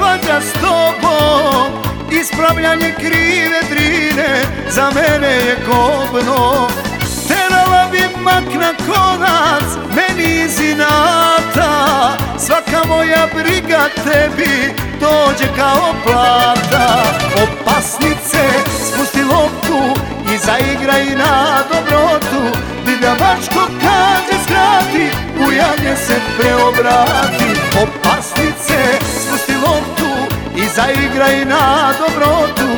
svađa s tobom. Ispravljanje krive drine Za mene je kobno. Terala bi mak na konac Meni iz inata. Svaka moja briga tebi Dođe kao plata. Opasnice, spusti loptu I zaigraj na dobrotu. Divlja mačko kaže skrati Ujanje se preobrati zaigraj na dobrotu.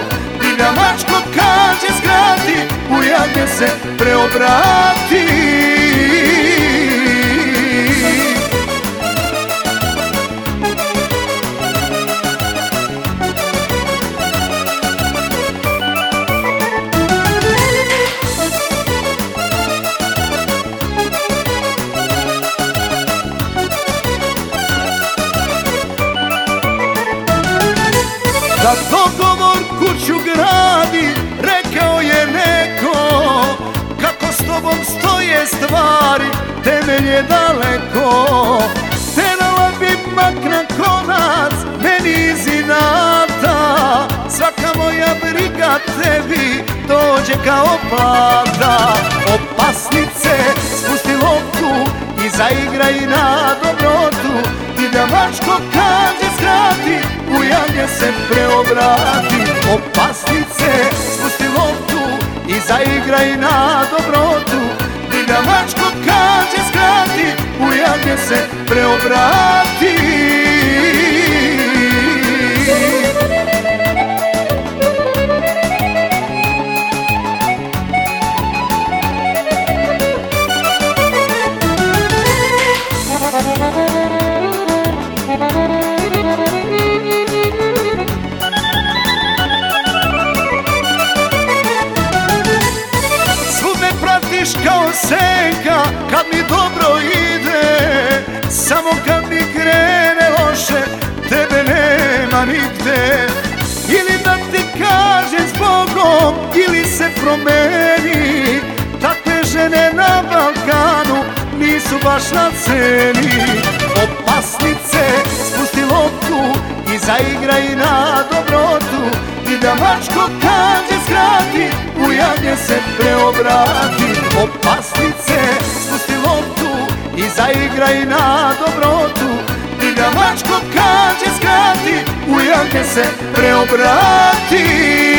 Divlja mačko kaže skrati Ujanje se preobrati Da dogovor kuću gradi, rekao je neko. Kako s tobom stoje stvari, temelj je daleko. Terala bi mak na konac, meni iz Svaka moja briga tebi dođe kao plata. Opasnice, spusti loptu i zaigraj na dobrotu. Divlja mačko kaže skrati, ujanje se preobrati Opasnice, spusti loptu i zaigraj na dobrotu. Divlja mačko kaže skrati, ujanje se preobrati pratiš kao senka kad mi dobro ide Samo kad mi krene loše tebe nema nigde. Ili da ti kažem zbogom ili se promeni Takve žene na Balkanu nisu baš na ceni Opasnice, spusti loptu i zaigraj na dobrotu. I da mačko kaže skrati, ujanje se preobrati Opasnice, spusti loptu i zaigraj na dobrotu. Da mačko kaže skrati, ujanje se preobrati